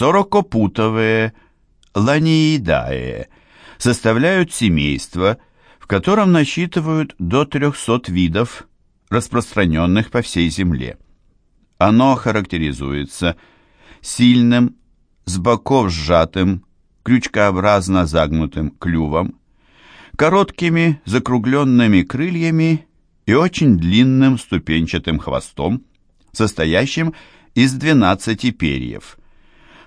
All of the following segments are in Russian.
Сорокопутовые, ланиидае, составляют семейство, в котором насчитывают до 300 видов, распространенных по всей Земле. Оно характеризуется сильным, с боков сжатым, крючкообразно загнутым клювом, короткими закругленными крыльями и очень длинным ступенчатым хвостом, состоящим из 12 перьев.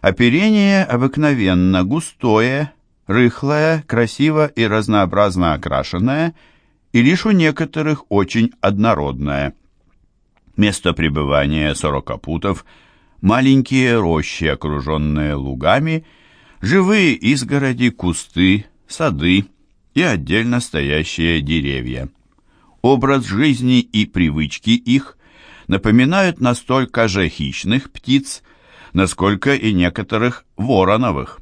Оперение обыкновенно густое, рыхлое, красиво и разнообразно окрашенное, и лишь у некоторых очень однородное. Место пребывания сорокопутов – маленькие рощи, окруженные лугами, живые изгороди, кусты, сады и отдельно стоящие деревья. Образ жизни и привычки их напоминают настолько же хищных птиц, насколько и некоторых вороновых.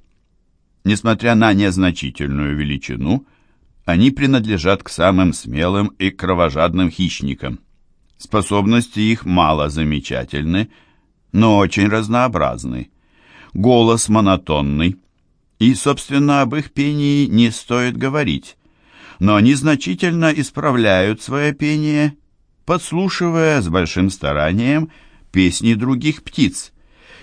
Несмотря на незначительную величину, они принадлежат к самым смелым и кровожадным хищникам. Способности их мало замечательны, но очень разнообразны. Голос монотонный, и, собственно, об их пении не стоит говорить но они значительно исправляют свое пение, подслушивая с большим старанием песни других птиц,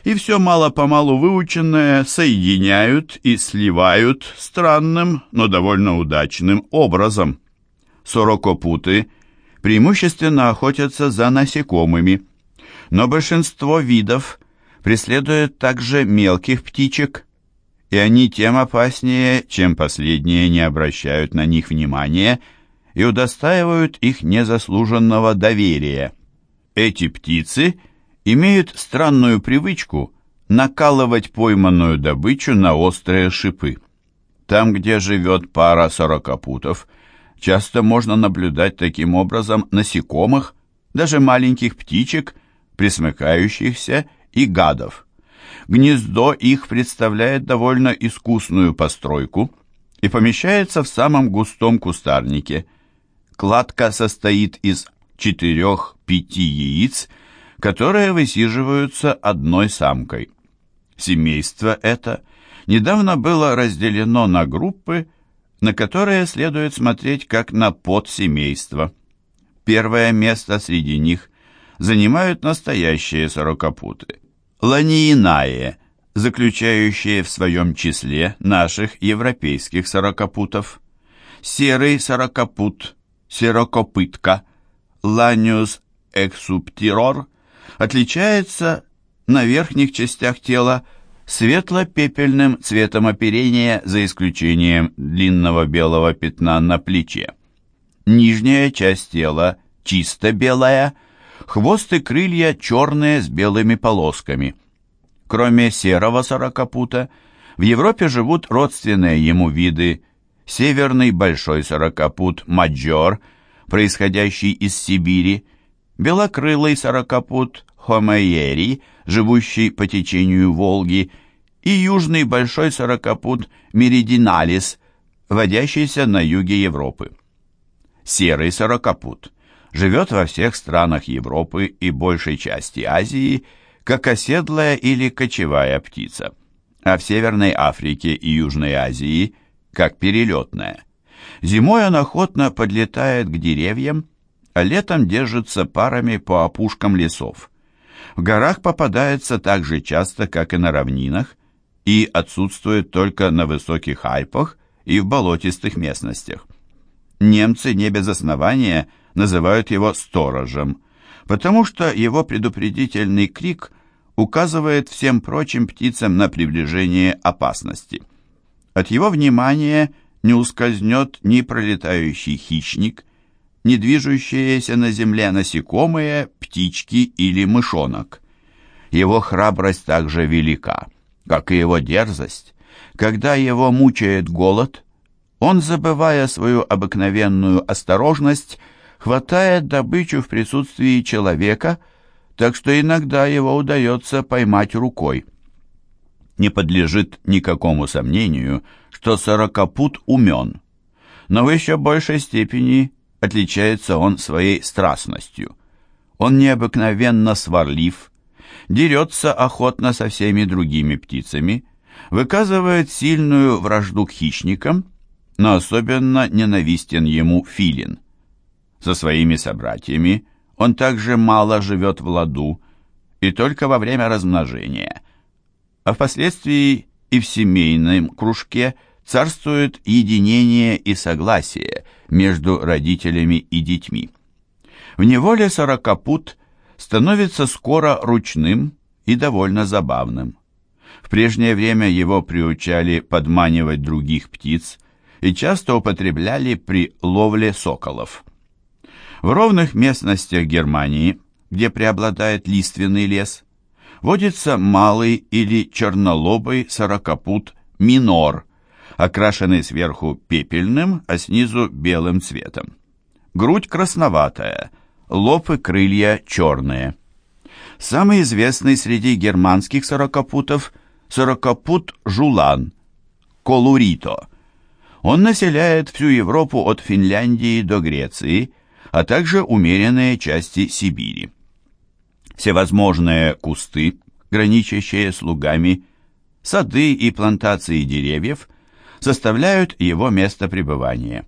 и все мало-помалу выученное соединяют и сливают странным, но довольно удачным образом. Сорокопуты преимущественно охотятся за насекомыми, но большинство видов преследуют также мелких птичек, и они тем опаснее, чем последние не обращают на них внимания и удостаивают их незаслуженного доверия. Эти птицы имеют странную привычку накалывать пойманную добычу на острые шипы. Там, где живет пара сорокопутов, часто можно наблюдать таким образом насекомых, даже маленьких птичек, присмыкающихся и гадов. Гнездо их представляет довольно искусную постройку и помещается в самом густом кустарнике. Кладка состоит из четырех-пяти яиц, которые высиживаются одной самкой. Семейство это недавно было разделено на группы, на которые следует смотреть как на подсемейство. Первое место среди них занимают настоящие сорокопуты ланиинае, заключающее в своем числе наших европейских сорокопутов. Серый сорокопут, серокопытка, ланиус эксуптирор, отличается на верхних частях тела светло-пепельным цветом оперения за исключением длинного белого пятна на плече. Нижняя часть тела чисто белая – Хвост и крылья черные с белыми полосками. Кроме серого сорокопута, в Европе живут родственные ему виды северный большой сорокопут маджор, происходящий из Сибири, белокрылый сорокопут хомеери, живущий по течению Волги, и южный большой сорокопут меридиналис, водящийся на юге Европы. Серый сорокопут – живет во всех странах Европы и большей части Азии, как оседлая или кочевая птица, а в Северной Африке и Южной Азии – как перелетная. Зимой он охотно подлетает к деревьям, а летом держится парами по опушкам лесов. В горах попадается так же часто, как и на равнинах, и отсутствует только на высоких Альпах и в болотистых местностях. Немцы не без основания называют его сторожем, потому что его предупредительный крик указывает всем прочим птицам на приближение опасности. От его внимания не ускользнет ни пролетающий хищник, ни движущиеся на земле насекомые, птички или мышонок. Его храбрость также велика, как и его дерзость. Когда его мучает голод, он, забывая свою обыкновенную осторожность, хватает добычу в присутствии человека, так что иногда его удается поймать рукой. Не подлежит никакому сомнению, что сорокопут умен, но в еще большей степени отличается он своей страстностью. Он необыкновенно сварлив дерется охотно со всеми другими птицами, выказывает сильную вражду к хищникам, но особенно ненавистен ему филин. Со своими собратьями он также мало живет в ладу и только во время размножения, а впоследствии и в семейном кружке царствует единение и согласие между родителями и детьми. В неволе сорокопут становится скоро ручным и довольно забавным. В прежнее время его приучали подманивать других птиц и часто употребляли при ловле соколов. В ровных местностях Германии, где преобладает лиственный лес, водится малый или чернолобый сорокопут минор, окрашенный сверху пепельным, а снизу белым цветом. Грудь красноватая, лоб и крылья черные. Самый известный среди германских сорокопутов – сорокопут жулан, колурито. Он населяет всю Европу от Финляндии до Греции, а также умеренные части Сибири. Всевозможные кусты, граничащие с лугами, сады и плантации деревьев составляют его место пребывания.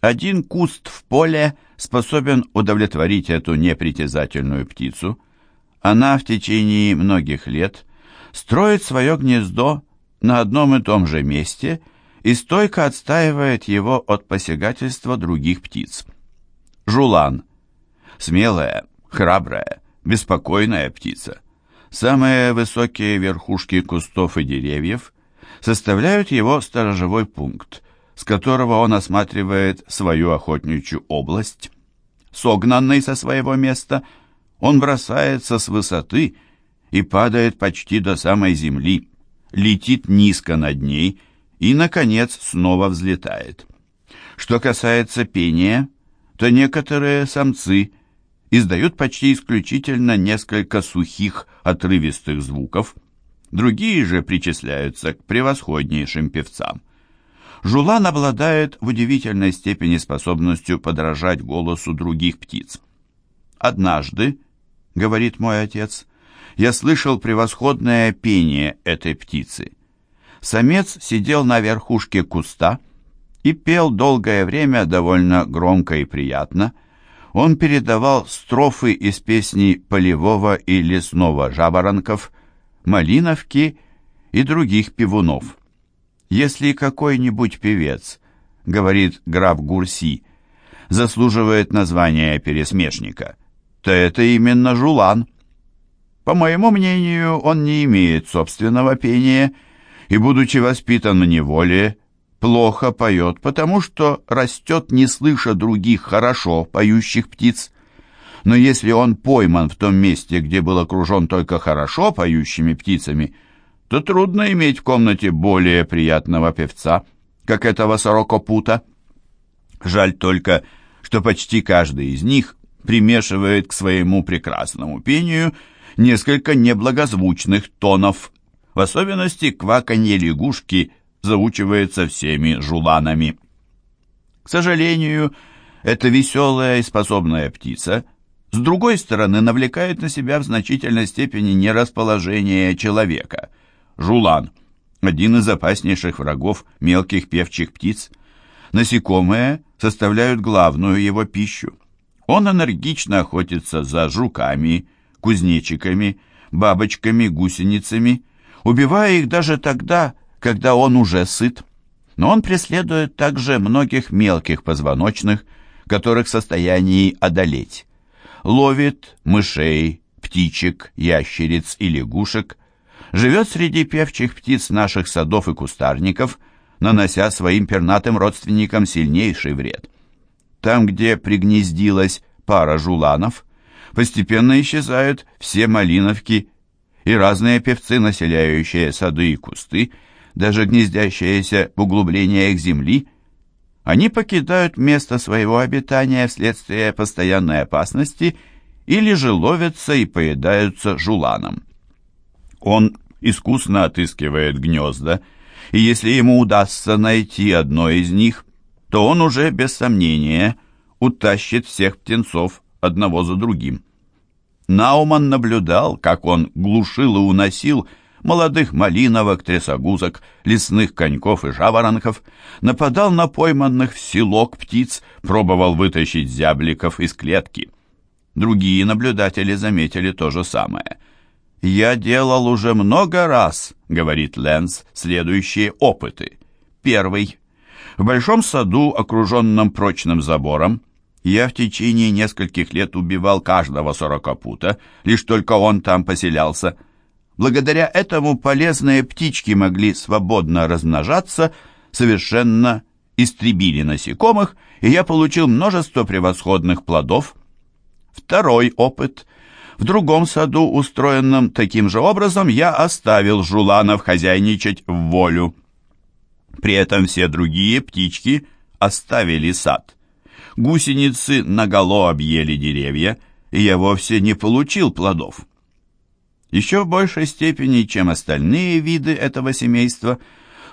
Один куст в поле способен удовлетворить эту непритязательную птицу. Она в течение многих лет строит свое гнездо на одном и том же месте и стойко отстаивает его от посягательства других птиц. Жулан. Смелая, храбрая, беспокойная птица. Самые высокие верхушки кустов и деревьев составляют его сторожевой пункт, с которого он осматривает свою охотничью область. Согнанный со своего места, он бросается с высоты и падает почти до самой земли, летит низко над ней и, наконец, снова взлетает. Что касается пения, то некоторые самцы издают почти исключительно несколько сухих, отрывистых звуков, другие же причисляются к превосходнейшим певцам. Жулан обладает в удивительной степени способностью подражать голосу других птиц. «Однажды, — говорит мой отец, — я слышал превосходное пение этой птицы. Самец сидел на верхушке куста и пел долгое время довольно громко и приятно. Он передавал строфы из песней полевого и лесного жаворонков, малиновки и других певунов. Если какой-нибудь певец, говорит граф Гурси, заслуживает названия пересмешника, то это именно Жулан. По моему мнению, он не имеет собственного пения и, будучи воспитан в неволе, плохо поет, потому что растет, не слыша других хорошо поющих птиц. Но если он пойман в том месте, где был окружен только хорошо поющими птицами – то трудно иметь в комнате более приятного певца, как этого сорокопута. Жаль только, что почти каждый из них примешивает к своему прекрасному пению несколько неблагозвучных тонов. В особенности кваканье лягушки заучивается всеми жуланами. К сожалению, эта веселая и способная птица с другой стороны навлекает на себя в значительной степени нерасположение человека – Жулан – один из опаснейших врагов мелких певчих птиц. Насекомые составляют главную его пищу. Он энергично охотится за жуками, кузнечиками, бабочками, гусеницами, убивая их даже тогда, когда он уже сыт. Но он преследует также многих мелких позвоночных, которых в состоянии одолеть. Ловит мышей, птичек, ящериц и лягушек, живет среди певчих птиц наших садов и кустарников, нанося своим пернатым родственникам сильнейший вред. Там, где пригнездилась пара жуланов, постепенно исчезают все малиновки и разные певцы, населяющие сады и кусты, даже гнездящиеся в углублениях земли, они покидают место своего обитания вследствие постоянной опасности или же ловятся и поедаются жуланом. Он искусно отыскивает гнезда, и если ему удастся найти одно из них, то он уже, без сомнения, утащит всех птенцов одного за другим. Науман наблюдал, как он глушил и уносил молодых малиновок, трясогузок, лесных коньков и жаворонков, нападал на пойманных в селок птиц, пробовал вытащить зябликов из клетки. Другие наблюдатели заметили то же самое. «Я делал уже много раз», — говорит Лэнс, — «следующие опыты. Первый. В большом саду, окруженном прочным забором, я в течение нескольких лет убивал каждого сорокопута, лишь только он там поселялся. Благодаря этому полезные птички могли свободно размножаться, совершенно истребили насекомых, и я получил множество превосходных плодов. Второй опыт. В другом саду, устроенном таким же образом, я оставил жуланов хозяйничать в волю. При этом все другие птички оставили сад. Гусеницы наголо объели деревья, и я вовсе не получил плодов. Еще в большей степени, чем остальные виды этого семейства,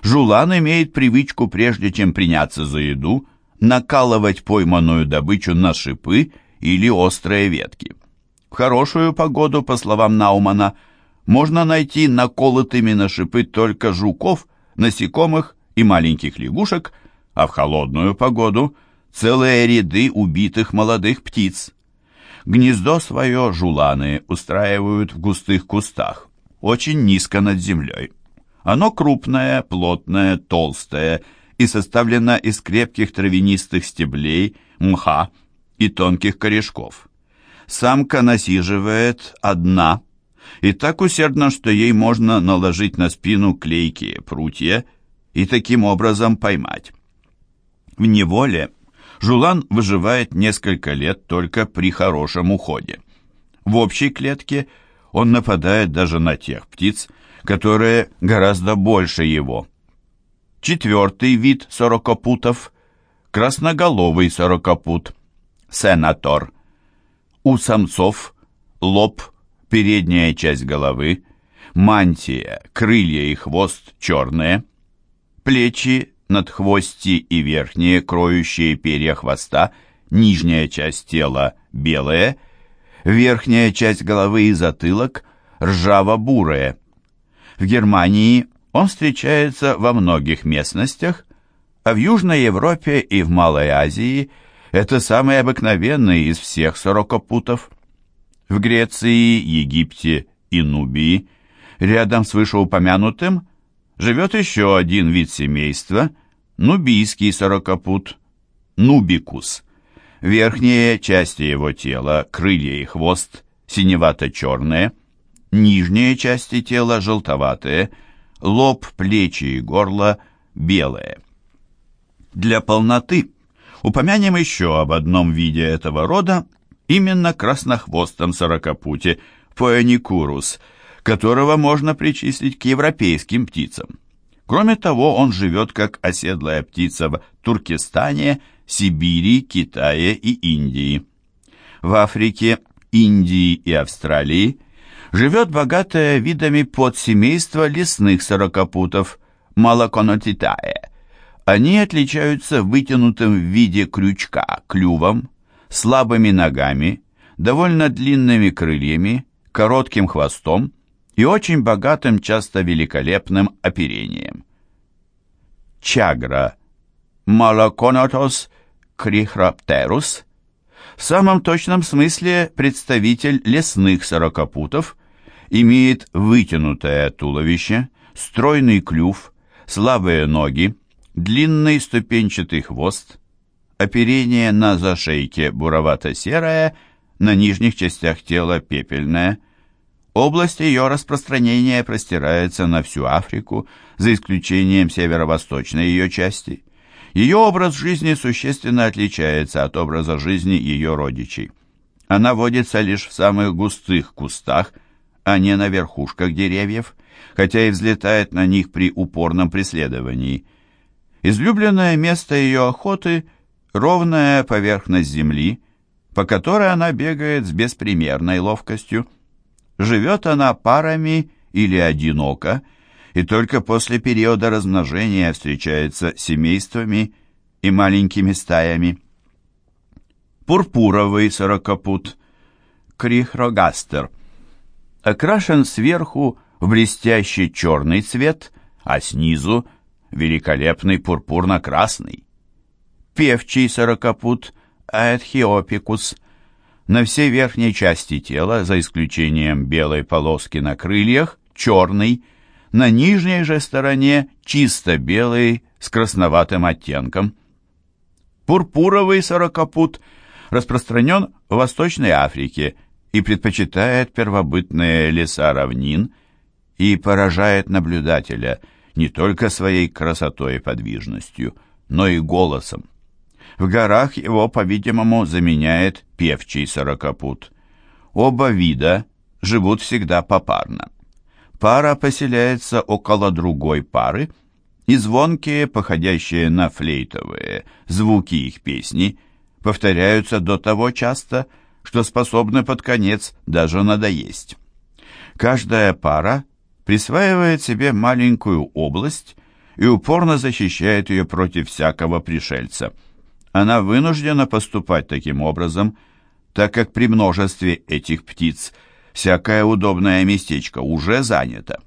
жулан имеет привычку, прежде чем приняться за еду, накалывать пойманную добычу на шипы или острые ветки. В хорошую погоду, по словам Наумана, можно найти наколотыми на шипы только жуков, насекомых и маленьких лягушек, а в холодную погоду целые ряды убитых молодых птиц. Гнездо свое жуланы устраивают в густых кустах, очень низко над землей. Оно крупное, плотное, толстое и составлено из крепких травянистых стеблей, мха и тонких корешков. Самка насиживает одна, и так усердно, что ей можно наложить на спину клейкие прутья и таким образом поймать. В неволе жулан выживает несколько лет только при хорошем уходе. В общей клетке он нападает даже на тех птиц, которые гораздо больше его. Четвертый вид сорокопутов – красноголовый сорокопут, сенатор. У самцов лоб, передняя часть головы, мантия, крылья и хвост черные – плечи, надхвости и верхние, кроющие перья хвоста, нижняя часть тела белые, верхняя часть головы и затылок ржаво-бурые. В Германии он встречается во многих местностях, а в Южной Европе и в Малой Азии это самый обыкновенный из всех сорокопутов. В Греции, Египте и Нубии рядом с вышеупомянутым живет еще один вид семейства – нубийский сорокопут – нубикус. Верхние части его тела, крылья и хвост – синевато-черные, нижние части тела – желтоватые, лоб, плечи и горло – белые. Для полноты упомянем еще об одном виде этого рода, именно краснохвостом сорокопуте – поэникурус – которого можно причислить к европейским птицам. Кроме того, он живет как оседлая птица в Туркестане, Сибири, Китае и Индии. В Африке, Индии и Австралии живет богатое видами подсемейство лесных сорокопутов Малаконотитае. Они отличаются вытянутым в виде крючка клювом, слабыми ногами, довольно длинными крыльями, коротким хвостом и очень богатым, часто великолепным оперением. Чагра Малоконотос крихраптерус в самом точном смысле представитель лесных сорокопутов имеет вытянутое туловище, стройный клюв, слабые ноги, длинный ступенчатый хвост, оперение на зашейке буровато-серое, на нижних частях тела пепельное – Область ее распространения простирается на всю Африку, за исключением северо-восточной ее части. Ее образ жизни существенно отличается от образа жизни ее родичей. Она водится лишь в самых густых кустах, а не на верхушках деревьев, хотя и взлетает на них при упорном преследовании. Излюбленное место ее охоты – ровная поверхность земли, по которой она бегает с беспримерной ловкостью. Живет она парами или одиноко, и только после периода размножения встречается семействами и маленькими стаями. Пурпуровый сорокопут крихрогастер. Окрашен сверху в блестящий черный цвет, а снизу великолепный пурпурно-красный. Певчий сорокопут Аэтхиопикус на всей верхней части тела, за исключением белой полоски на крыльях, черный, на нижней же стороне чисто белый с красноватым оттенком. Пурпуровый сорокопут распространен в Восточной Африке и предпочитает первобытные леса равнин и поражает наблюдателя не только своей красотой и подвижностью, но и голосом. В горах его, по-видимому, заменяет певчий сорокопут. Оба вида живут всегда попарно. Пара поселяется около другой пары, и звонкие, походящие на флейтовые, звуки их песни повторяются до того часто, что способны под конец даже надоесть. Каждая пара присваивает себе маленькую область и упорно защищает ее против всякого пришельца – она вынуждена поступать таким образом, так как при множестве этих птиц всякое удобное местечко уже занято.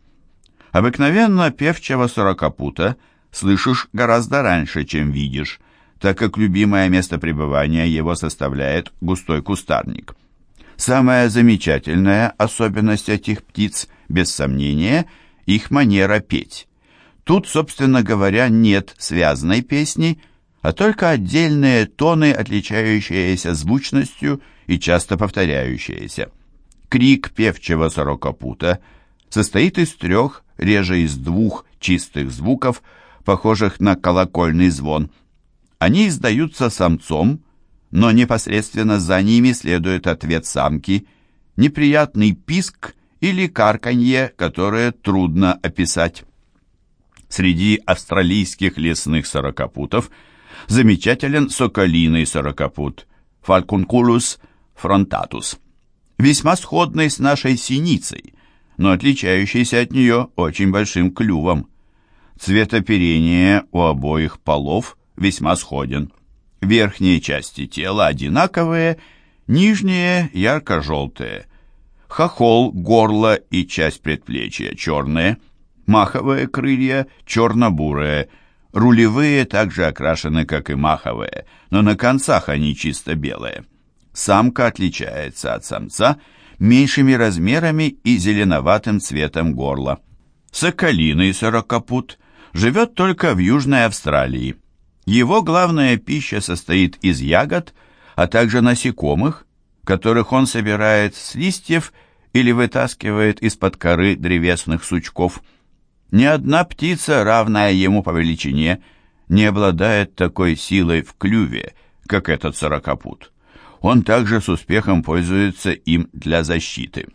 Обыкновенно певчего сорокопута слышишь гораздо раньше, чем видишь, так как любимое место пребывания его составляет густой кустарник. Самая замечательная особенность этих птиц, без сомнения, их манера петь. Тут, собственно говоря, нет связной песни, а только отдельные тоны, отличающиеся звучностью и часто повторяющиеся. Крик певчего сорокопута состоит из трех, реже из двух чистых звуков, похожих на колокольный звон. Они издаются самцом, но непосредственно за ними следует ответ самки, неприятный писк или карканье, которое трудно описать. Среди австралийских лесных сорокопутов – замечателен соколиный сорокопут Falcunculus frontatus, весьма сходный с нашей синицей, но отличающийся от нее очень большим клювом. Цвет оперения у обоих полов весьма сходен. Верхние части тела одинаковые, нижние ярко-желтые. Хохол, горло и часть предплечья черные, маховые крылья черно-бурые, Рулевые также окрашены, как и маховые, но на концах они чисто белые. Самка отличается от самца меньшими размерами и зеленоватым цветом горла. Соколиный сорокопут живет только в Южной Австралии. Его главная пища состоит из ягод, а также насекомых, которых он собирает с листьев или вытаскивает из-под коры древесных сучков – ни одна птица, равная ему по величине, не обладает такой силой в клюве, как этот сорокопут. Он также с успехом пользуется им для защиты.